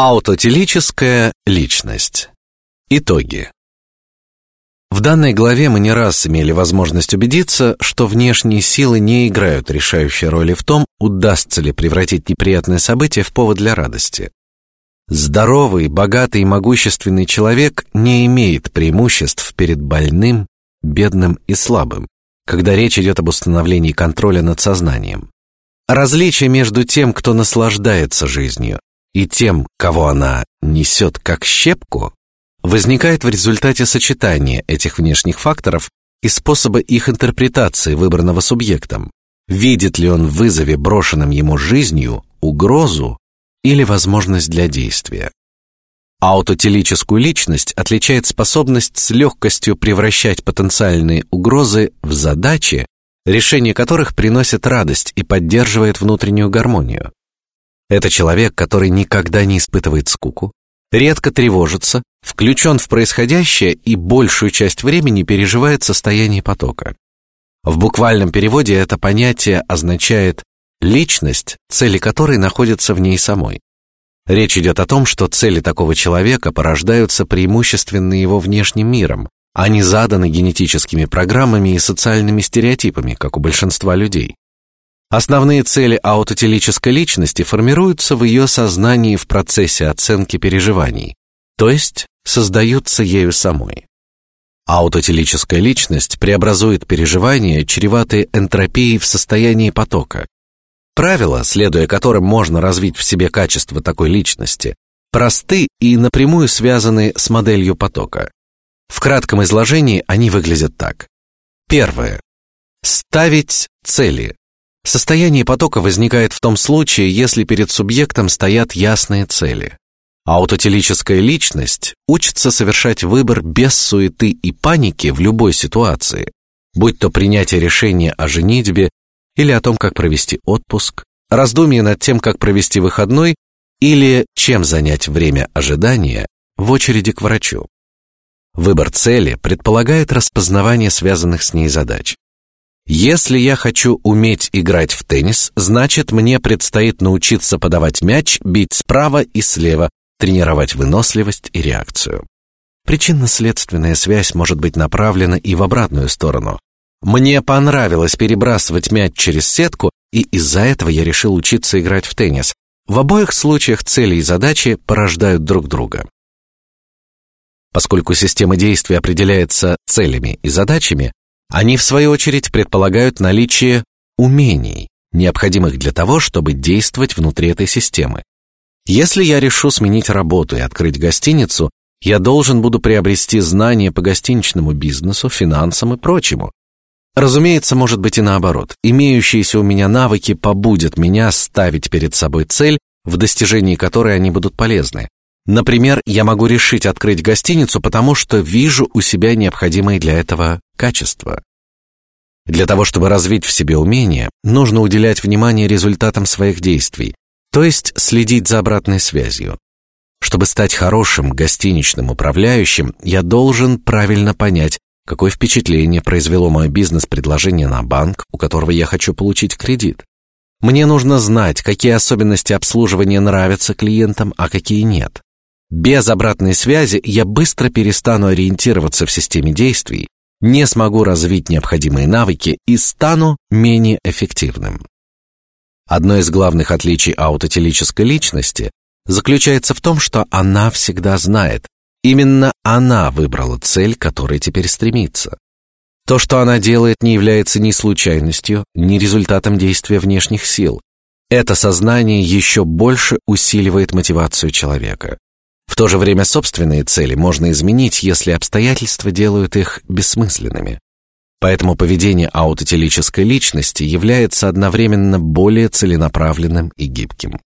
Аутотелическая личность. Итоги. В данной главе мы не раз имели возможность убедиться, что внешние силы не играют решающей роли в том, удастся ли превратить неприятное событие в повод для радости. Здоровый, богатый и могущественный человек не имеет преимуществ перед больным, бедным и слабым, когда речь идет об установлении контроля над сознанием. Различие между тем, кто наслаждается жизнью, и тем, кого она несет как щепку, возникает в результате сочетания этих внешних факторов и способа их интерпретации выбранного субъектом. Видит ли он в вызове, брошенном ему жизнью, угрозу или возможность для действия? Аутотелическую личность отличает способность с легкостью превращать потенциальные угрозы в задачи, решение которых приносит радость и поддерживает внутреннюю гармонию. Это человек, который никогда не испытывает скуку, редко тревожится, включен в происходящее и большую часть времени переживает состояние потока. В буквальном переводе это понятие означает личность, цели которой находятся в ней самой. Речь идет о том, что цели такого человека порождаются преимущественно его внешним миром, а не заданы генетическими программами и социальными стереотипами, как у большинства людей. Основные цели аутотелической личности формируются в ее сознании в процессе оценки переживаний, то есть создаются ею самой. Аутотелическая личность преобразует переживания, чреватые энтропией в состоянии потока. Правила, следуя которым можно развить в себе качество такой личности, просты и напрямую связаны с моделью потока. В кратком изложении они выглядят так: первое ставить цели, Состояние потока возникает в том случае, если перед субъектом стоят ясные цели. Аутотелическая личность учится совершать выбор без суеты и паники в любой ситуации, будь то принятие решения о женитьбе или о том, как провести отпуск, раздумье над тем, как провести выходной или чем занять время ожидания в очереди к врачу. Выбор цели предполагает распознавание связанных с ней задач. Если я хочу уметь играть в теннис, значит мне предстоит научиться подавать мяч, бить справа и слева, тренировать выносливость и реакцию. Причинно-следственная связь может быть направлена и в обратную сторону. Мне понравилось перебрасывать мяч через сетку, и из-за этого я решил учиться играть в теннис. В обоих случаях цели и задачи порождают друг друга. Поскольку система действий определяется целями и задачами, они, в свою очередь, предполагают наличие умений, необходимых для того, чтобы действовать внутри этой системы. Если я решу сменить работу и открыть гостиницу, я должен буду приобрести знания по гостиничному бизнесу, финансам и прочему. Разумеется, может быть и наоборот. Имеющиеся у меня навыки побудят меня ставить перед собой цель, в достижении которой они будут полезны. Например, я могу решить открыть гостиницу, потому что вижу у себя необходимые для этого качества. Для того, чтобы развить в себе умения, нужно уделять внимание результатам своих действий, то есть следить за обратной связью. Чтобы стать хорошим гостиничным управляющим, я должен правильно понять, какое впечатление произвело мое бизнес-предложение на банк, у которого я хочу получить кредит. Мне нужно знать, какие особенности обслуживания нравятся клиентам, а какие нет. Без обратной связи я быстро перестану ориентироваться в системе действий, не смогу развить необходимые навыки и стану менее эффективным. Одно из главных отличий аутотелической личности заключается в том, что она всегда знает, именно она выбрала цель, к которой теперь стремится. То, что она делает, не является ни случайностью, ни результатом действия внешних сил. Это сознание еще больше усиливает мотивацию человека. В то же время собственные цели можно изменить, если обстоятельства делают их бессмысленными. Поэтому поведение аутотелической личности является одновременно более целенаправленным и гибким.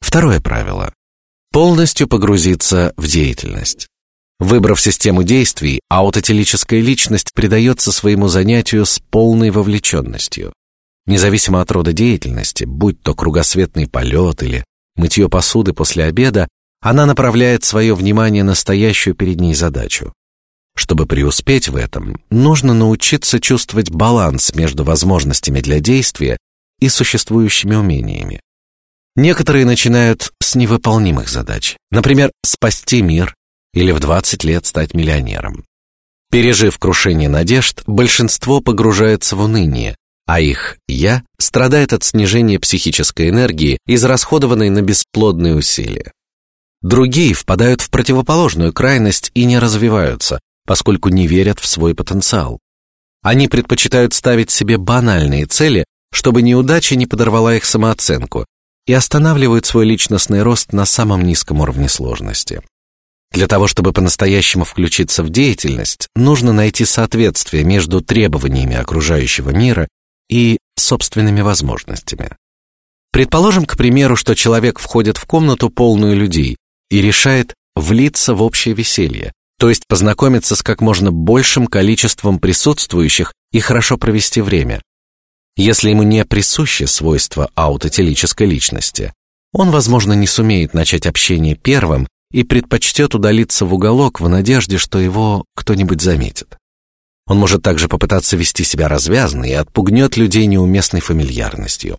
Второе правило: полностью погрузиться в деятельность. Выбрав систему действий, аутотелическая личность предается своему занятию с полной вовлеченностью. Независимо от рода деятельности, будь то кругосветный полет или мытье посуды после обеда, она направляет свое внимание на стоящую перед ней задачу. Чтобы преуспеть в этом, нужно научиться чувствовать баланс между возможностями для действия и существующими умениями. Некоторые начинают с невыполнимых задач, например, спасти мир или в 20 лет стать миллионером. Пережив крушение надежд, большинство погружается в уныние, а их «я» страдает от снижения психической энергии, израсходованной на бесплодные усилия. Другие впадают в противоположную крайность и не развиваются, поскольку не верят в свой потенциал. Они предпочитают ставить себе банальные цели, чтобы неудача не подорвала их самооценку, и останавливают свой личностный рост на самом низком уровне сложности. Для того, чтобы по-настоящему включиться в деятельность, нужно найти соответствие между требованиями окружающего мира и собственными возможностями. Предположим, к примеру, что человек входит в комнату полную людей и решает влиться в общее веселье, то есть познакомиться с как можно большим количеством присутствующих и хорошо провести время. Если ему не присуще свойство аутотелической личности, он, возможно, не сумеет начать общение первым и предпочтет удалиться в уголок в надежде, что его кто-нибудь заметит. Он может также попытаться вести себя развязно и отпугнет людей неуместной фамильярностью.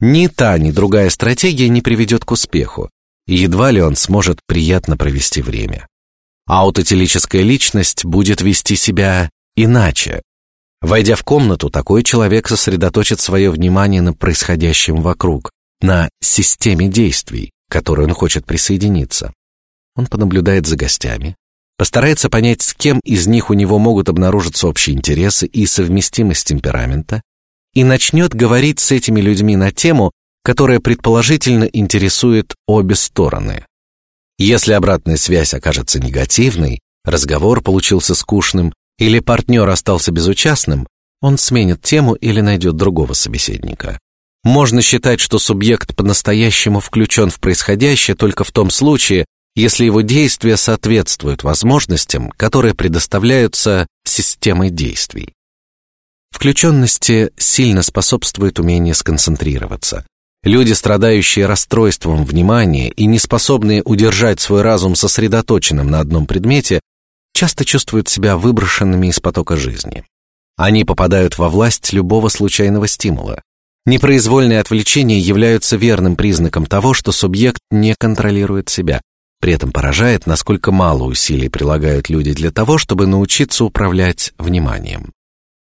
Ни та, ни другая стратегия не приведет к успеху, едва ли он сможет приятно провести время. Аутотелическая личность будет вести себя иначе. Войдя в комнату, такой человек сосредоточит свое внимание на происходящем вокруг, на системе действий, к которой он хочет присоединиться. Он понаблюдает за гостями, постарается понять, с кем из них у него могут обнаружиться общие интересы и совместимость темперамента, и начнет говорить с этими людьми на тему, которая предположительно интересует обе стороны. Если обратная связь окажется негативной, разговор получился скучным или партнер остался безучастным, он сменит тему или найдет другого собеседника. Можно считать, что субъект по-настоящему включен в происходящее только в том случае, если его действия соответствуют возможностям, которые предоставляются системой действий. Включенности сильно способствует умение сконцентрироваться. Люди, страдающие расстройством внимания и не способные удержать свой разум сосредоточенным на одном предмете, часто чувствуют себя выброшенными из потока жизни. Они попадают во власть любого случайного стимула. Непроизвольные отвлечения являются верным признаком того, что субъект не контролирует себя. При этом поражает, насколько мало усилий прилагают люди для того, чтобы научиться управлять вниманием.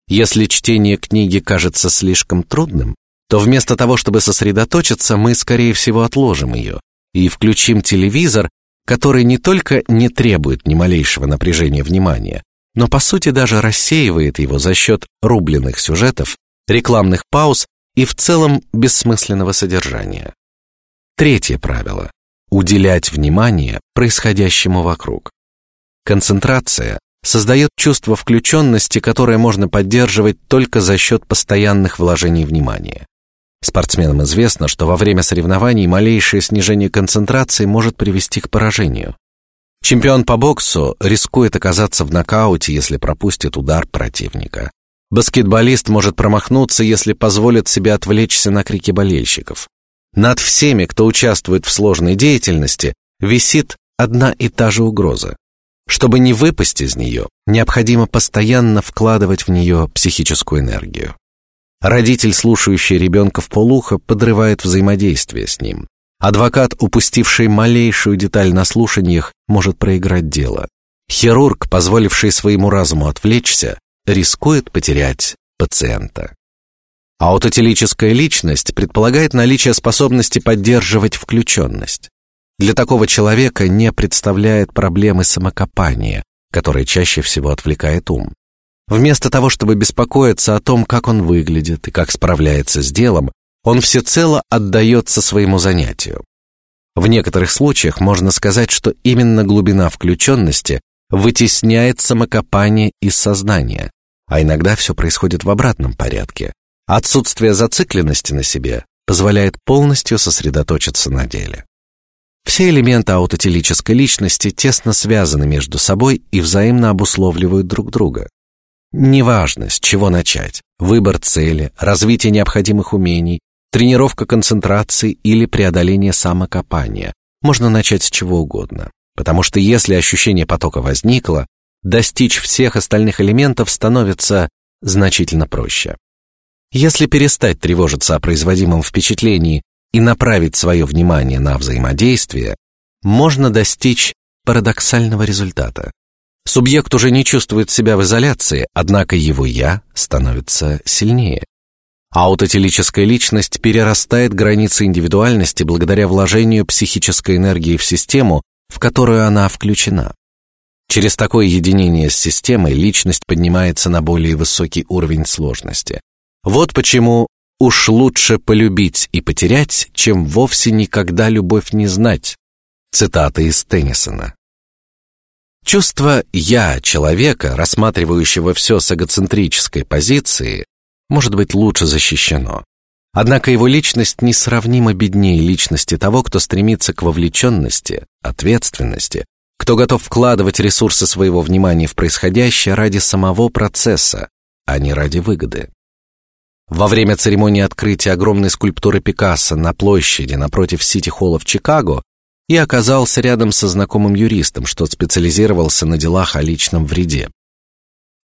Если чтение книги кажется слишком трудным, то вместо того, чтобы сосредоточиться, мы, скорее всего, отложим ее и включим телевизор, который не только не требует ни малейшего напряжения внимания, но по сути даже рассеивает его за счет рубленых сюжетов, рекламных пауз и в целом бессмысленного содержания. Третье правило: уделять внимание происходящему вокруг. Концентрация создает чувство включенности, которое можно поддерживать только за счет постоянных вложений внимания. Спортсменам известно, что во время соревнований малейшее снижение концентрации может привести к поражению. Чемпион по боксу рискует оказаться в нокауте, если пропустит удар противника. Баскетболист может промахнуться, если позволит себе отвлечься на крики болельщиков. Над всеми, кто участвует в сложной деятельности, висит одна и та же угроза. Чтобы не выпасть из нее, необходимо постоянно вкладывать в нее психическую энергию. Родитель, слушающий ребенка в полухо, подрывает взаимодействие с ним. Адвокат, упустивший малейшую деталь на слушаниях, может проиграть дело. Хирург, позволивший своему разуму отвлечься, рискует потерять пациента. Аутотелическая личность предполагает наличие способности поддерживать включенность. Для такого человека не представляет проблемы самокопания, которое чаще всего отвлекает ум. Вместо того, чтобы беспокоиться о том, как он выглядит и как справляется с делом, он всецело отдается своему занятию. В некоторых случаях можно сказать, что именно глубина включенности вытесняет самокопание из сознания, а иногда все происходит в обратном порядке. Отсутствие зацикленности на себе позволяет полностью сосредоточиться на деле. Все элементы аутотелической личности тесно связаны между собой и взаимно обусловливают друг друга. Неважно, с чего начать: выбор цели, развитие необходимых умений, тренировка концентрации или преодоление самокопания. Можно начать с чего угодно, потому что если ощущение потока возникло, достичь всех остальных элементов становится значительно проще. Если перестать тревожиться о производимом впечатлении и направить свое внимание на взаимодействие, можно достичь парадоксального результата. Субъект уже не чувствует себя в изоляции, однако его я становится сильнее. Аутотелическая личность перерастает границы индивидуальности благодаря вложению психической энергии в систему, в которую она включена. Через такое единение с системой личность поднимается на более высокий уровень сложности. Вот почему уж лучше полюбить и потерять, чем вовсе никогда любовь не знать. Цитата из Теннисона. Чувство я человека, рассматривающего все с эгоцентрической позиции, может быть лучше защищено. Однако его личность несравнимо беднее личности того, кто стремится к вовлеченности, ответственности, кто готов вкладывать ресурсы своего внимания в происходящее ради самого процесса, а не ради выгоды. Во время церемонии открытия огромной скульптуры Пикассо на площади напротив Сити-холла в Чикаго я оказался рядом со знакомым юристом, что специализировался на делах о личном вреде.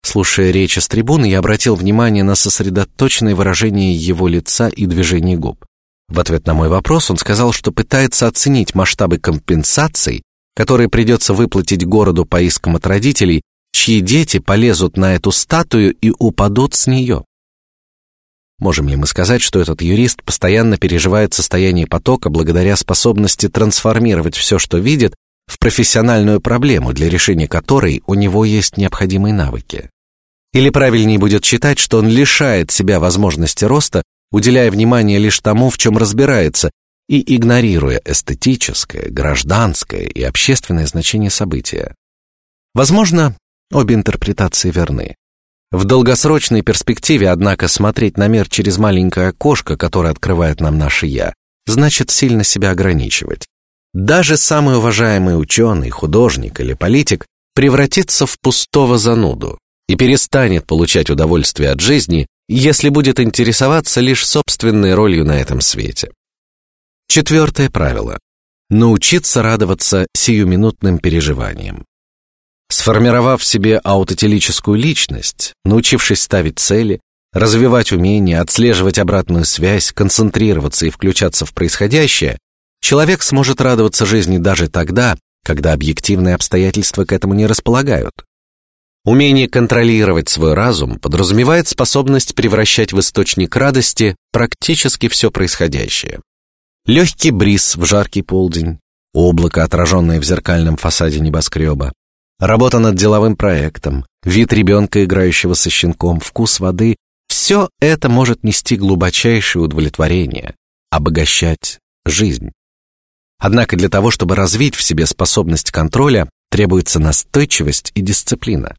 Слушая речь с трибуны, я обратил внимание на сосредоточенное выражение его лица и движений губ. В ответ на мой вопрос он сказал, что пытается оценить масштабы компенсаций, которые придется выплатить городу по искам от родителей, чьи дети полезут на эту статую и упадут с нее. Можем ли мы сказать, что этот юрист постоянно переживает состояние потока благодаря способности трансформировать все, что видит, в профессиональную проблему, для решения которой у него есть необходимые навыки? Или правильнее будет считать, что он лишает себя возможности роста, уделяя внимание лишь тому, в чем разбирается, и игнорируя эстетическое, гражданское и общественное значение события. Возможно, обе интерпретации верны. В долгосрочной перспективе, однако, смотреть на мир через маленькое окошко, которое открывает нам наше я, значит сильно себя ограничивать. Даже самый уважаемый ученый, художник или политик превратится в пустого зануду, и перестанет получать удовольствие от жизни, если будет интересоваться лишь собственной ролью на этом свете. Четвертое правило: научиться радоваться сиюминутным переживаниям. Сформировав в себе аутотелическую личность, научившись ставить цели, развивать умения, отслеживать обратную связь, концентрироваться и включаться в происходящее, человек сможет радоваться жизни даже тогда, когда объективные обстоятельства к этому не располагают. Умение контролировать свой разум подразумевает способность превращать в источник радости практически все происходящее. Легкий бриз в жаркий полдень, облако, отраженное в зеркальном фасаде небоскреба, работа над деловым проектом, вид ребенка, играющего со щенком, вкус воды – все это может нести глубочайшее удовлетворение, обогащать жизнь. Однако для того, чтобы развить в себе способность контроля, требуется настойчивость и дисциплина.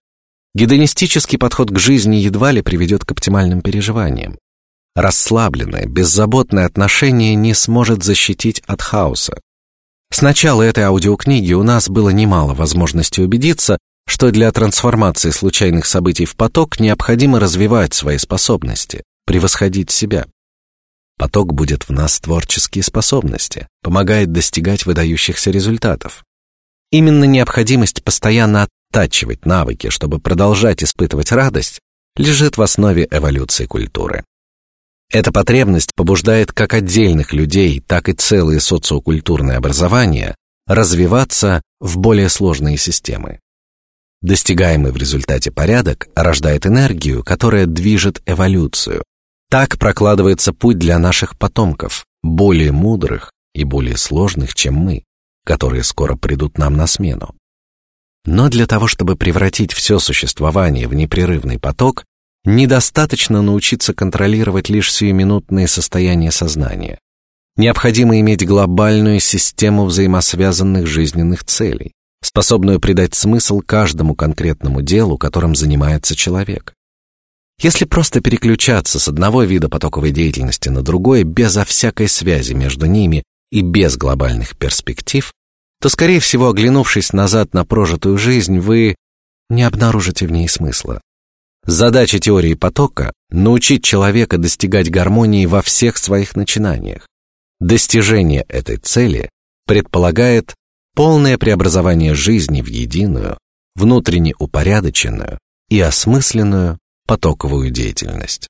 Гедонистический подход к жизни едва ли приведет к оптимальным переживаниям. Расслабленное, беззаботное отношение не сможет защитить от хаоса. С начала этой аудиокниги у нас было немало возможностей убедиться, что для трансформации случайных событий в поток необходимо развивать свои способности, превосходить себя. Поток будет в нас творческие способности, помогает достигать выдающихся результатов. Именно необходимость постоянно оттачивать навыки, чтобы продолжать испытывать радость, лежит в основе эволюции культуры. Эта потребность побуждает как отдельных людей, так и целые социокультурные образования развиваться в более сложные системы. Достигаемый в результате порядок рождает энергию, которая движет эволюцию. Так прокладывается путь для наших потомков, более мудрых и более сложных, чем мы, которые скоро придут нам на смену. Но для того, чтобы превратить все существование в непрерывный поток, недостаточно научиться контролировать лишь сиюминутные состояния сознания. Необходимо иметь глобальную систему взаимосвязанных жизненных целей, способную придать смысл каждому конкретному делу, которым занимается человек. Если просто переключаться с одного вида потоковой деятельности на другой безо всякой связи между ними и без глобальных перспектив, то, скорее всего, оглянувшись назад на прожитую жизнь, вы не обнаружите в ней смысла. Задача теории потока — научить человека достигать гармонии во всех своих начинаниях. Достижение этой цели предполагает полное преобразование жизни в единую, внутренне упорядоченную и осмысленную потоковую деятельность.